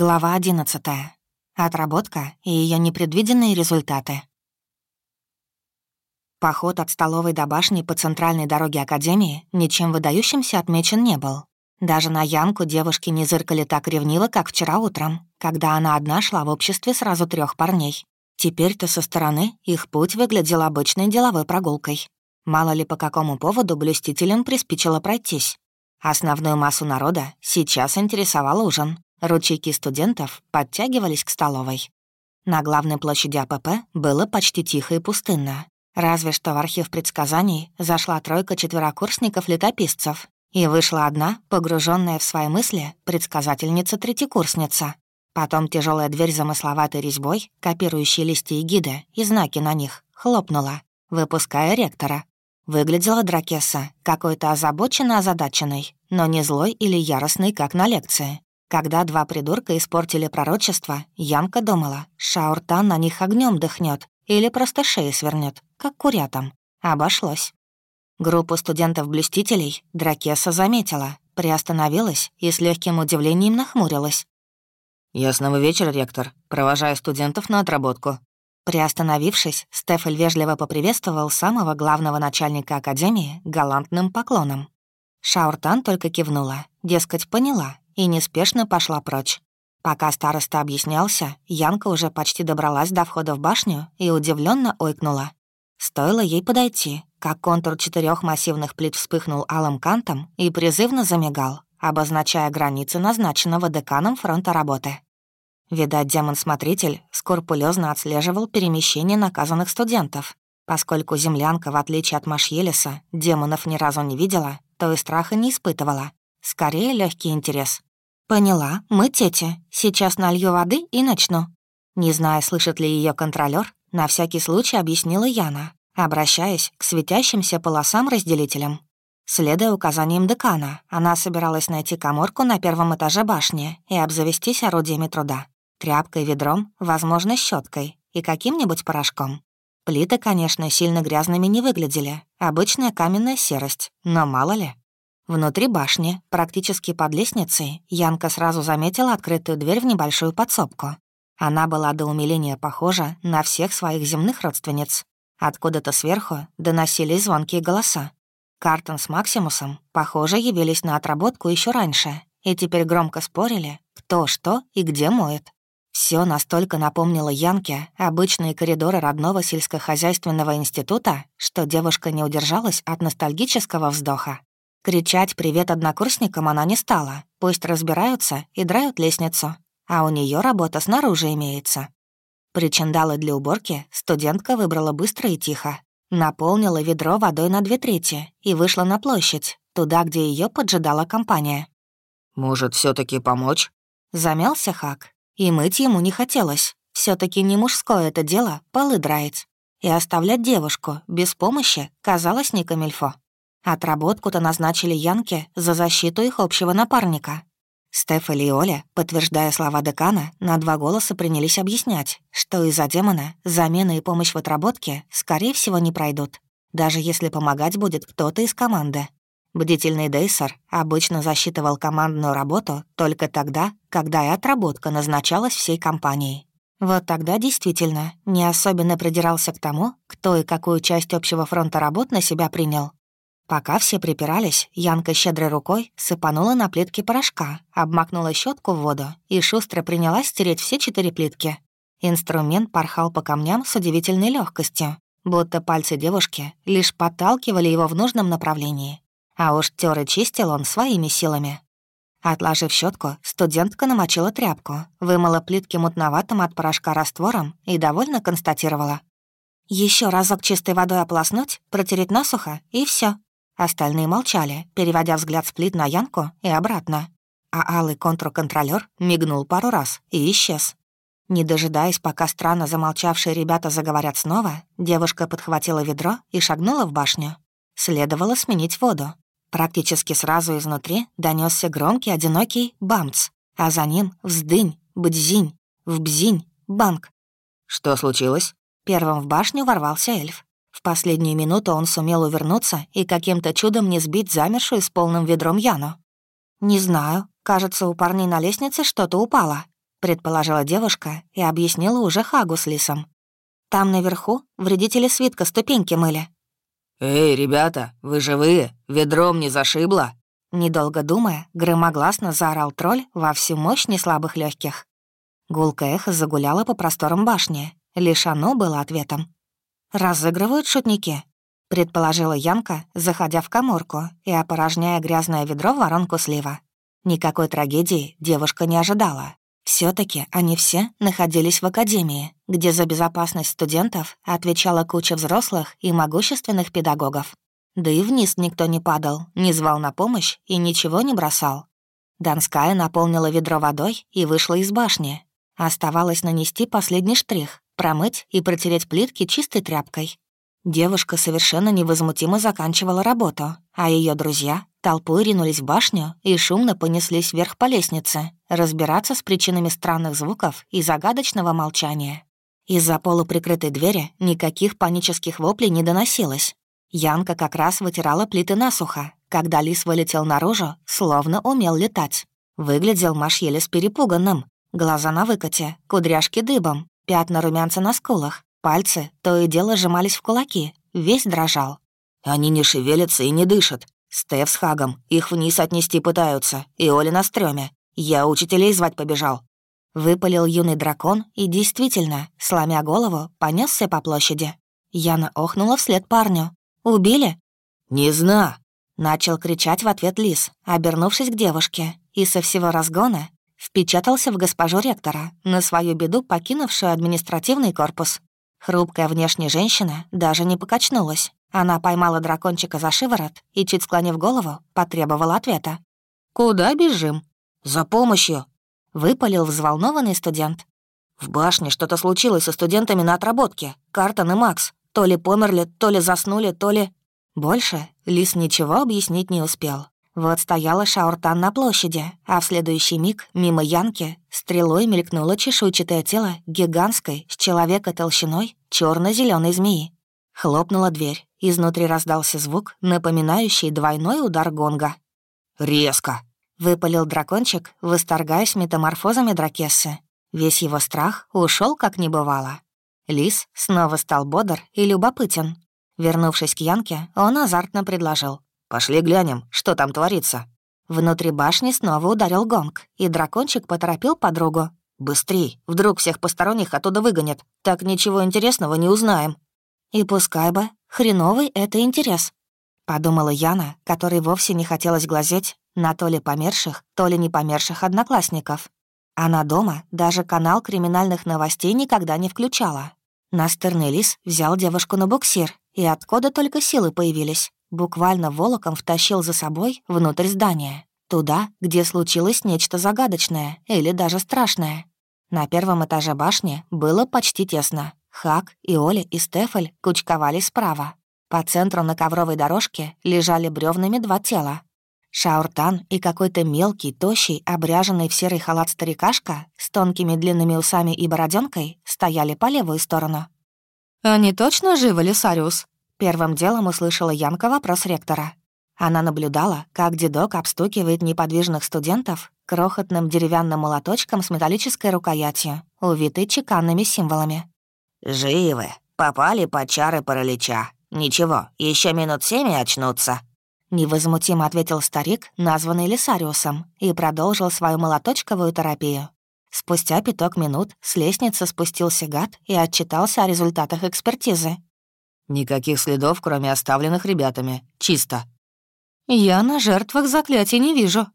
Глава 11. Отработка и ее непредвиденные результаты. Поход от столовой до башни по центральной дороге Академии ничем выдающимся отмечен не был. Даже на Янку девушки не зыркали так ревниво, как вчера утром, когда она одна шла в обществе сразу трех парней. Теперь-то со стороны их путь выглядел обычной деловой прогулкой. Мало ли по какому поводу блюстителям приспичило пройтись. Основную массу народа сейчас интересовал ужин. Ручейки студентов подтягивались к столовой. На главной площади АПП было почти тихо и пустынно. Разве что в архив предсказаний зашла тройка четверокурсников-летописцев, и вышла одна, погруженная в свои мысли, предсказательница-третьекурсница. Потом тяжелая дверь замысловатой резьбой, копирующей листья и гиды и знаки на них, хлопнула, выпуская ректора. Выглядела Дракеса какой-то озабоченно озадаченной, но не злой или яростной, как на лекции. Когда два придурка испортили пророчество, Янка думала, Шауртан на них огнем дыхнет или просто шею свернет, как курятам. Обошлось. Группу студентов-блюстителей Дракеса заметила, приостановилась и с легким удивлением нахмурилась. «Ясного вечера, ректор. Провожаю студентов на отработку». Приостановившись, Стефель вежливо поприветствовал самого главного начальника Академии галантным поклоном. Шауртан только кивнула, дескать, поняла, и неспешно пошла прочь. Пока староста объяснялся, Янка уже почти добралась до входа в башню и удивленно ойкнула. Стоило ей подойти, как контур четырех массивных плит вспыхнул алым кантом и призывно замигал, обозначая границы назначенного деканом фронта работы. Видать, демон-смотритель скрупулезно отслеживал перемещение наказанных студентов. Поскольку землянка, в отличие от Машьелиса, демонов ни разу не видела, то и страха не испытывала. Скорее, легкий интерес. «Поняла, мы тети. Сейчас налью воды и начну». Не зная, слышит ли ее контролер, на всякий случай объяснила Яна, обращаясь к светящимся полосам-разделителям. Следуя указаниям декана, она собиралась найти коморку на первом этаже башни и обзавестись орудиями труда. Тряпкой, ведром, возможно, щеткой и каким-нибудь порошком. Плиты, конечно, сильно грязными не выглядели. Обычная каменная серость, но мало ли. Внутри башни, практически под лестницей, Янка сразу заметила открытую дверь в небольшую подсобку. Она была до умиления похожа на всех своих земных родственниц. Откуда-то сверху доносились звонкие голоса. Картон с Максимусом, похоже, явились на отработку еще раньше и теперь громко спорили, кто что и где моет. Все настолько напомнило Янке обычные коридоры родного сельскохозяйственного института, что девушка не удержалась от ностальгического вздоха. Кричать «привет» однокурсникам она не стала. Пусть разбираются и драют лестницу. А у нее работа снаружи имеется. Причиндалы для уборки студентка выбрала быстро и тихо. Наполнила ведро водой на две трети и вышла на площадь, туда, где ее поджидала компания. «Может, все таки помочь?» Замялся Хак. И мыть ему не хотелось. все таки не мужское это дело — полы драить. И оставлять девушку без помощи казалось не камильфо. Отработку-то назначили Янке за защиту их общего напарника. Стефали и Оля, подтверждая слова декана, на два голоса принялись объяснять, что из-за демона замена и помощь в отработке, скорее всего, не пройдут, даже если помогать будет кто-то из команды. Бдительный Дейсер обычно засчитывал командную работу только тогда, когда и отработка назначалась всей компанией. Вот тогда действительно не особенно придирался к тому, кто и какую часть общего фронта работ на себя принял. Пока все припирались, Янка щедрой рукой сыпанула на плитки порошка, обмакнула щетку в воду и шустро принялась стереть все четыре плитки. Инструмент порхал по камням с удивительной легкостью, будто пальцы девушки лишь подталкивали его в нужном направлении. А уж тёр и чистил он своими силами. Отложив щетку, студентка намочила тряпку, вымыла плитки мутноватым от порошка раствором и довольно констатировала. Еще разок чистой водой ополоснуть, протереть насухо, и все. Остальные молчали, переводя взгляд с плит на Янку и обратно. А алый контрконтролёр мигнул пару раз и исчез. Не дожидаясь, пока странно замолчавшие ребята заговорят снова, девушка подхватила ведро и шагнула в башню. Следовало сменить воду. Практически сразу изнутри донесся громкий одинокий бамц, а за ним вздынь, бдзинь, вбзинь, банк. «Что случилось?» Первым в башню ворвался эльф. В последнюю минуту он сумел увернуться и каким-то чудом не сбить замершую с полным ведром Яну. «Не знаю. Кажется, у парней на лестнице что-то упало». предположила девушка и объяснила уже Хагу с Лисом. «Там наверху вредители свитка ступеньки мыли». «Эй, ребята, вы живые? Ведром не зашибло?» Недолго думая, громогласно заорал тролль во всю мощь неслабых легких. Гулкое эхо загуляло по просторам башни. Лишь оно было ответом. «Разыгрывают шутники?» — предположила Янка, заходя в коморку и опорожняя грязное ведро в воронку слива. Никакой трагедии девушка не ожидала. все таки они все находились в академии, где за безопасность студентов отвечала куча взрослых и могущественных педагогов. Да и вниз никто не падал, не звал на помощь и ничего не бросал. Донская наполнила ведро водой и вышла из башни. Оставалось нанести последний штрих, промыть и протереть плитки чистой тряпкой. Девушка совершенно невозмутимо заканчивала работу, а ее друзья толпой ринулись в башню и шумно понеслись вверх по лестнице, разбираться с причинами странных звуков и загадочного молчания. Из-за полуприкрытой двери никаких панических воплей не доносилось. Янка как раз вытирала плиты насухо, когда лис вылетел наружу, словно умел летать. Выглядел Маш еле с перепуганным. Глаза на выкате, кудряшки дыбом, пятна румянца на скулах, пальцы то и дело сжимались в кулаки, весь дрожал. «Они не шевелятся и не дышат. Стеф с Хагом их вниз отнести пытаются, и Оля на стреме. Я учителей звать побежал». Выпалил юный дракон и действительно, сломя голову, понесся по площади. Яна охнула вслед парню. «Убили?» «Не знаю», — начал кричать в ответ Лис, обернувшись к девушке, и со всего разгона впечатался в госпожу ректора, на свою беду покинувшую административный корпус. Хрупкая внешняя женщина даже не покачнулась. Она поймала дракончика за шиворот и, чуть склонив голову, потребовала ответа. «Куда бежим?» «За помощью», — выпалил взволнованный студент. «В башне что-то случилось со студентами на отработке. Картон и Макс. То ли померли, то ли заснули, то ли...» Больше Лис ничего объяснить не успел. Вот стояла Шауртан на площади, а в следующий миг мимо Янки стрелой мелькнуло чешуйчатое тело гигантской с человека толщиной черно зеленой змеи. Хлопнула дверь, изнутри раздался звук, напоминающий двойной удар гонга. «Резко!» — выпалил дракончик, восторгаясь метаморфозами дракессы. Весь его страх ушел как не бывало. Лис снова стал бодр и любопытен. Вернувшись к Янке, он азартно предложил. «Пошли глянем, что там творится». Внутри башни снова ударил гонг, и дракончик поторопил подругу. «Быстрей, вдруг всех посторонних оттуда выгонят. Так ничего интересного не узнаем». «И пускай бы, хреновый это интерес», — подумала Яна, которой вовсе не хотелось глазеть на то ли померших, то ли не померших одноклассников. Она дома даже канал криминальных новостей никогда не включала, Настырный лис взял девушку на буксир, и откуда только силы появились, буквально волоком втащил за собой внутрь здания, туда, где случилось нечто загадочное или даже страшное. На первом этаже башни было почти тесно. Хак и Оля и Стефель кучковались справа. По центру на ковровой дорожке лежали бревнами два тела Шауртан и какой-то мелкий, тощий, обряженный в серый халат старикашка с тонкими длинными усами и бороденкой стояли по левую сторону. «Они точно живы, Лисариус?» Первым делом услышала Янка вопрос ректора. Она наблюдала, как дедок обстукивает неподвижных студентов крохотным деревянным молоточком с металлической рукоятью, увитой чеканными символами. «Живы. Попали под чары паралича. Ничего, еще минут семь и очнутся», Невозмутимо ответил старик, названный Лисариусом, и продолжил свою молоточковую терапию. Спустя пяток минут с лестницы спустился гад и отчитался о результатах экспертизы. «Никаких следов, кроме оставленных ребятами. Чисто». «Я на жертвах заклятий не вижу».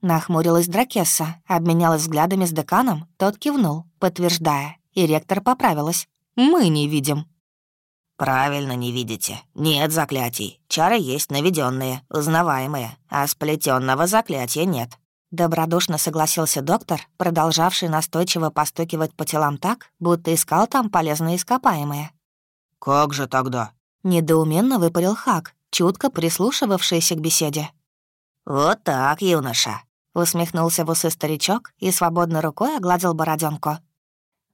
Нахмурилась Дракесса, обменялась взглядами с деканом, тот кивнул, подтверждая, и ректор поправилась. «Мы не видим». «Правильно не видите. Нет заклятий. Чары есть наведенные, узнаваемые, а сплетенного заклятия нет». Добродушно согласился доктор, продолжавший настойчиво постукивать по телам так, будто искал там полезные ископаемые. «Как же тогда?» — недоуменно выпалил Хак, чутко прислушивавшийся к беседе. «Вот так, юноша», — усмехнулся в усы старичок и свободной рукой огладил бороденку.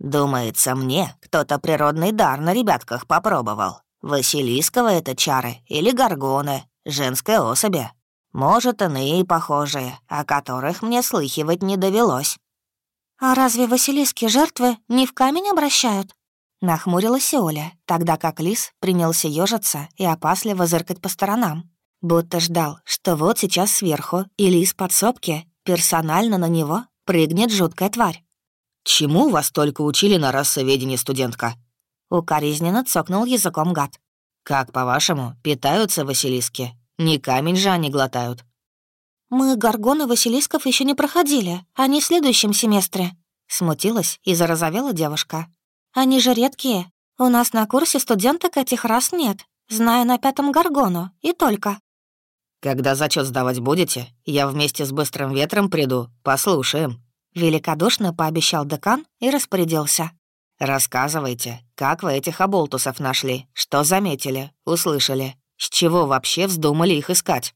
«Думается мне, кто-то природный дар на ребятках попробовал. Василискова это чары или горгоны, женской особи. Может, иные похожие, о которых мне слыхивать не довелось». «А разве Василиски жертвы не в камень обращают?» Нахмурилась Оля, тогда как лис принялся ежиться и опасливо зыркать по сторонам. Будто ждал, что вот сейчас сверху или из подсобки персонально на него прыгнет жуткая тварь. «Чему вас только учили на расоведении, студентка?» Укоризненно цокнул языком гад. «Как, по-вашему, питаются василиски? Не камень же они глотают». «Мы горгоны Василисков еще не проходили, они в следующем семестре», — смутилась и зарозовела девушка. «Они же редкие. У нас на курсе студенток этих раз нет. Знаю на пятом горгону, и только». «Когда зачет сдавать будете, я вместе с быстрым ветром приду, послушаем», — великодушно пообещал декан и распорядился. «Рассказывайте, как вы этих оболтусов нашли? Что заметили, услышали? С чего вообще вздумали их искать?»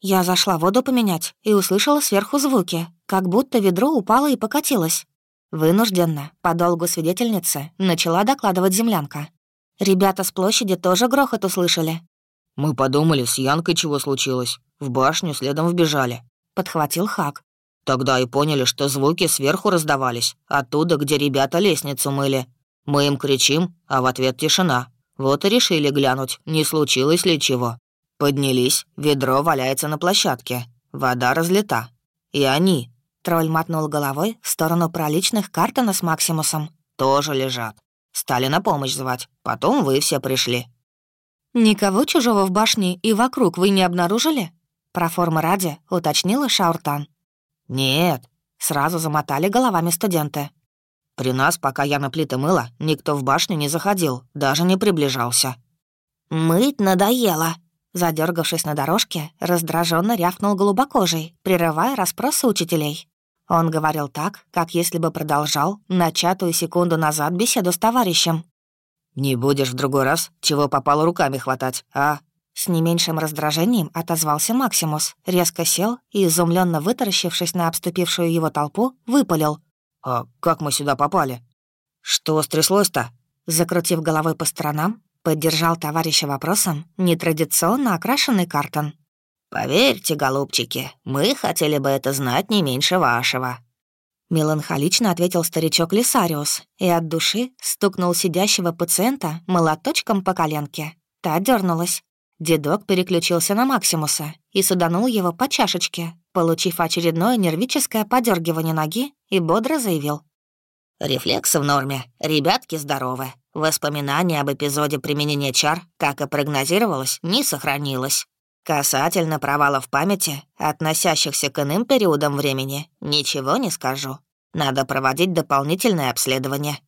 Я зашла воду поменять и услышала сверху звуки, как будто ведро упало и покатилось. Вынужденно, по долгу свидетельницы, начала докладывать землянка. Ребята с площади тоже грохот услышали. «Мы подумали, с Янкой чего случилось. В башню следом вбежали», — подхватил Хак. «Тогда и поняли, что звуки сверху раздавались, оттуда, где ребята лестницу мыли. Мы им кричим, а в ответ тишина. Вот и решили глянуть, не случилось ли чего. Поднялись, ведро валяется на площадке, вода разлита. И они, тролль мотнул головой в сторону проличных Картона с Максимусом, тоже лежат. Стали на помощь звать, потом вы все пришли. «Никого чужого в башне и вокруг вы не обнаружили?» Про формы ради уточнила Шауртан. «Нет», — сразу замотали головами студенты. «При нас, пока я на плиты мыла, никто в башню не заходил, даже не приближался». «Мыть надоело», Задергавшись на дорожке, раздраженно рявкнул голубокожий, прерывая расспросы учителей. Он говорил так, как если бы продолжал начатую секунду назад беседу с товарищем. «Не будешь в другой раз, чего попало руками хватать, а?» С не меньшим раздражением отозвался Максимус, резко сел и, изумленно вытаращившись на обступившую его толпу, выпалил. «А как мы сюда попали?» «Что стряслось-то?» Закрутив головой по сторонам, Поддержал товарища вопросом нетрадиционно окрашенный картон. «Поверьте, голубчики, мы хотели бы это знать не меньше вашего». Меланхолично ответил старичок Лисариус и от души стукнул сидящего пациента молоточком по коленке. Та дернулась. Дедок переключился на Максимуса и суданул его по чашечке, получив очередное нервическое подергивание ноги и бодро заявил. «Рефлексы в норме, ребятки здоровы, Воспоминание об эпизоде применения чар, как и прогнозировалось, не сохранилось. Касательно провалов памяти, относящихся к иным периодам времени, ничего не скажу. Надо проводить дополнительное обследование.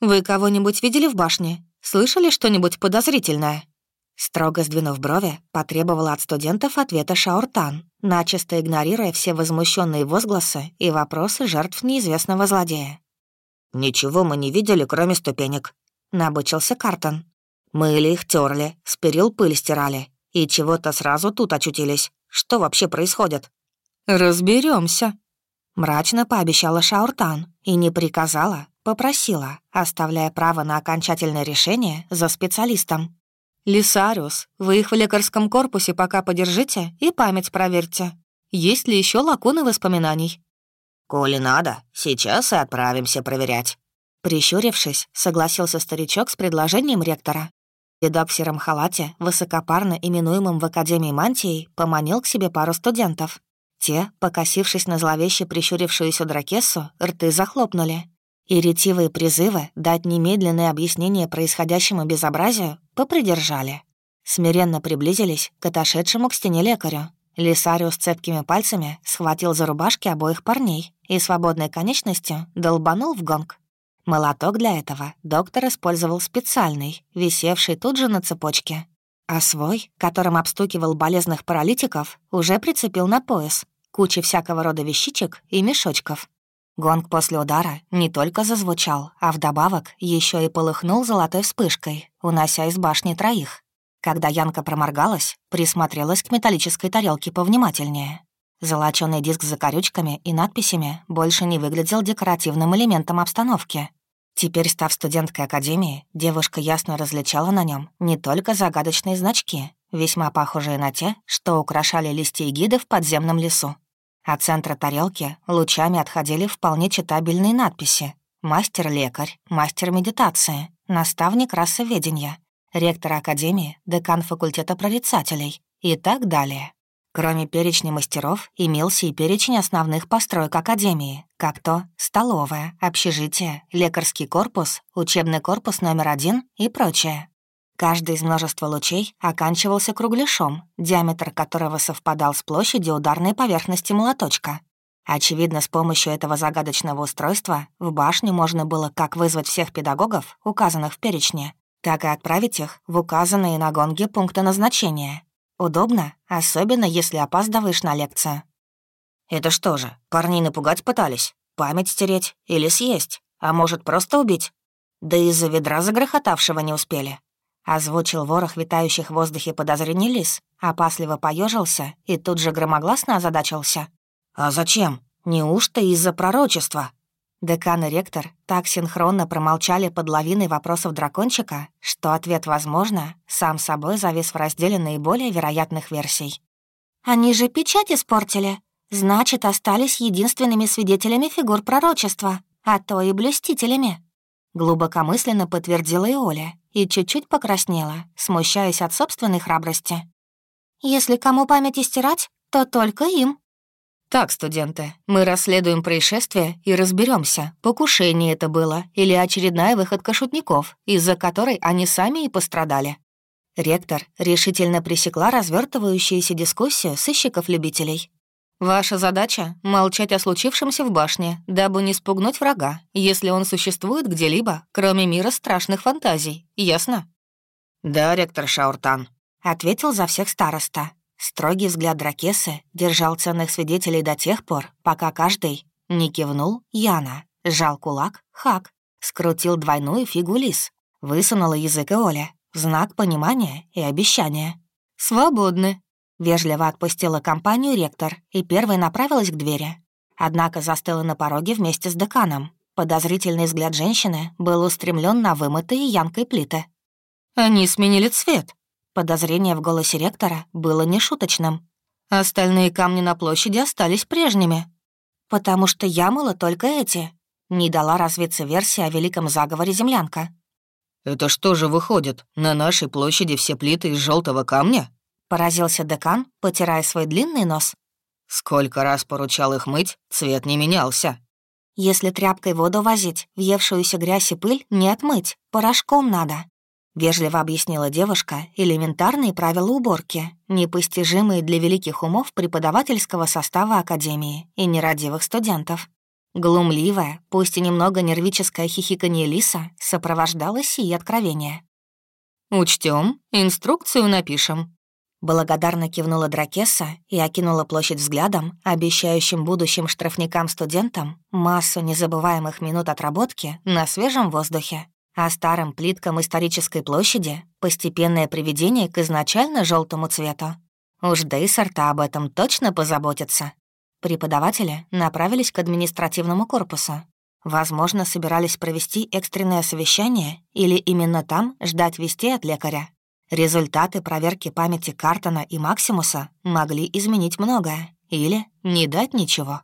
«Вы кого-нибудь видели в башне? Слышали что-нибудь подозрительное?» Строго сдвинув брови, потребовала от студентов ответа Шауртан, начисто игнорируя все возмущенные возгласы и вопросы жертв неизвестного злодея. «Ничего мы не видели, кроме ступенек», — набычился Картон. «Мыли их, терли, с перил пыль стирали, и чего-то сразу тут очутились. Что вообще происходит?» Разберемся, мрачно пообещала Шауртан и не приказала, попросила, оставляя право на окончательное решение за специалистом. «Лисариус, вы их в лекарском корпусе пока подержите и память проверьте. Есть ли еще лакуны воспоминаний?» «Коли надо, сейчас и отправимся проверять». Прищурившись, согласился старичок с предложением ректора. Дедок в сером халате, высокопарно именуемым в Академии мантией, поманил к себе пару студентов. Те, покосившись на зловеще прищурившуюся дракессу, рты захлопнули. И ретивые призывы дать немедленное объяснение происходящему безобразию попридержали. Смиренно приблизились к отошедшему к стене лекарю, Лисариус цепкими пальцами схватил за рубашки обоих парней и свободной конечностью долбанул в гонг. Молоток для этого доктор использовал специальный, висевший тут же на цепочке. А свой, которым обстукивал болезных паралитиков, уже прицепил на пояс, куча всякого рода вещичек и мешочков. Гонг после удара не только зазвучал, а вдобавок еще и полыхнул золотой вспышкой, унося из башни троих. Когда Янка проморгалась, присмотрелась к металлической тарелке повнимательнее. Золочёный диск с закорючками и надписями больше не выглядел декоративным элементом обстановки. Теперь, став студенткой академии, девушка ясно различала на нем не только загадочные значки, весьма похожие на те, что украшали листья гиды в подземном лесу. От центра тарелки лучами отходили вполне читабельные надписи. «Мастер-лекарь», «Мастер медитации», «Наставник расоведения», «Ректор академии», «Декан факультета прорицателей» и так далее. Кроме перечня мастеров, имелся и перечень основных построек Академии, как то столовая, общежитие, лекарский корпус, учебный корпус номер один и прочее. Каждый из множества лучей оканчивался кругляшом, диаметр которого совпадал с площадью ударной поверхности молоточка. Очевидно, с помощью этого загадочного устройства в башню можно было как вызвать всех педагогов, указанных в перечне, так и отправить их в указанные на гонге пункты назначения, Удобно, особенно если опаздываешь на лекцию. «Это что же, парни напугать пытались? Память стереть или съесть? А может, просто убить? Да из-за ведра загрохотавшего не успели». Озвучил ворох витающих в воздухе подозрений лис, опасливо поежился и тут же громогласно озадачился. «А зачем? Неужто из-за пророчества?» Декан и ректор так синхронно промолчали под лавиной вопросов дракончика, что ответ, возможно, сам собой завис в разделе наиболее вероятных версий. «Они же печать испортили. Значит, остались единственными свидетелями фигур пророчества, а то и блюстителями». Глубокомысленно подтвердила и Оля и чуть-чуть покраснела, смущаясь от собственной храбрости. «Если кому память стирать, то только им», «Так, студенты, мы расследуем происшествие и разберемся, покушение это было или очередная выходка шутников, из-за которой они сами и пострадали». Ректор решительно пресекла развертывающуюся дискуссию сыщиков-любителей. «Ваша задача — молчать о случившемся в башне, дабы не спугнуть врага, если он существует где-либо, кроме мира страшных фантазий. Ясно?» «Да, ректор Шауртан», — ответил за всех староста. Строгий взгляд Дракесы держал ценных свидетелей до тех пор, пока каждый не кивнул Яна, сжал кулак Хак, скрутил двойную фигу лис, высунула язык и Оля знак понимания и обещания. «Свободны», — вежливо отпустила компанию ректор и первой направилась к двери. Однако застыла на пороге вместе с деканом. Подозрительный взгляд женщины был устремлен на вымытые янкой плиты. «Они сменили цвет», Подозрение в голосе ректора было нешуточным. Остальные камни на площади остались прежними. «Потому что я мыла только эти», — не дала развиться версия о великом заговоре землянка. «Это что же выходит, на нашей площади все плиты из желтого камня?» — поразился декан, потирая свой длинный нос. «Сколько раз поручал их мыть, цвет не менялся». «Если тряпкой воду возить, въевшуюся грязь и пыль не отмыть, порошком надо», — вежливо объяснила девушка элементарные правила уборки, непостижимые для великих умов преподавательского состава Академии и нерадивых студентов. Глумливая, пусть и немного нервическое хихиканье Лиса сопровождало сие откровение. Учтем, инструкцию напишем». Благодарно кивнула Дракеса и окинула площадь взглядом, обещающим будущим штрафникам-студентам массу незабываемых минут отработки на свежем воздухе а старым плиткам исторической площади постепенное приведение к изначально желтому цвету. Уж да и сорта об этом точно позаботятся. Преподаватели направились к административному корпусу. Возможно, собирались провести экстренное совещание или именно там ждать вести от лекаря. Результаты проверки памяти Картона и Максимуса могли изменить многое или не дать ничего.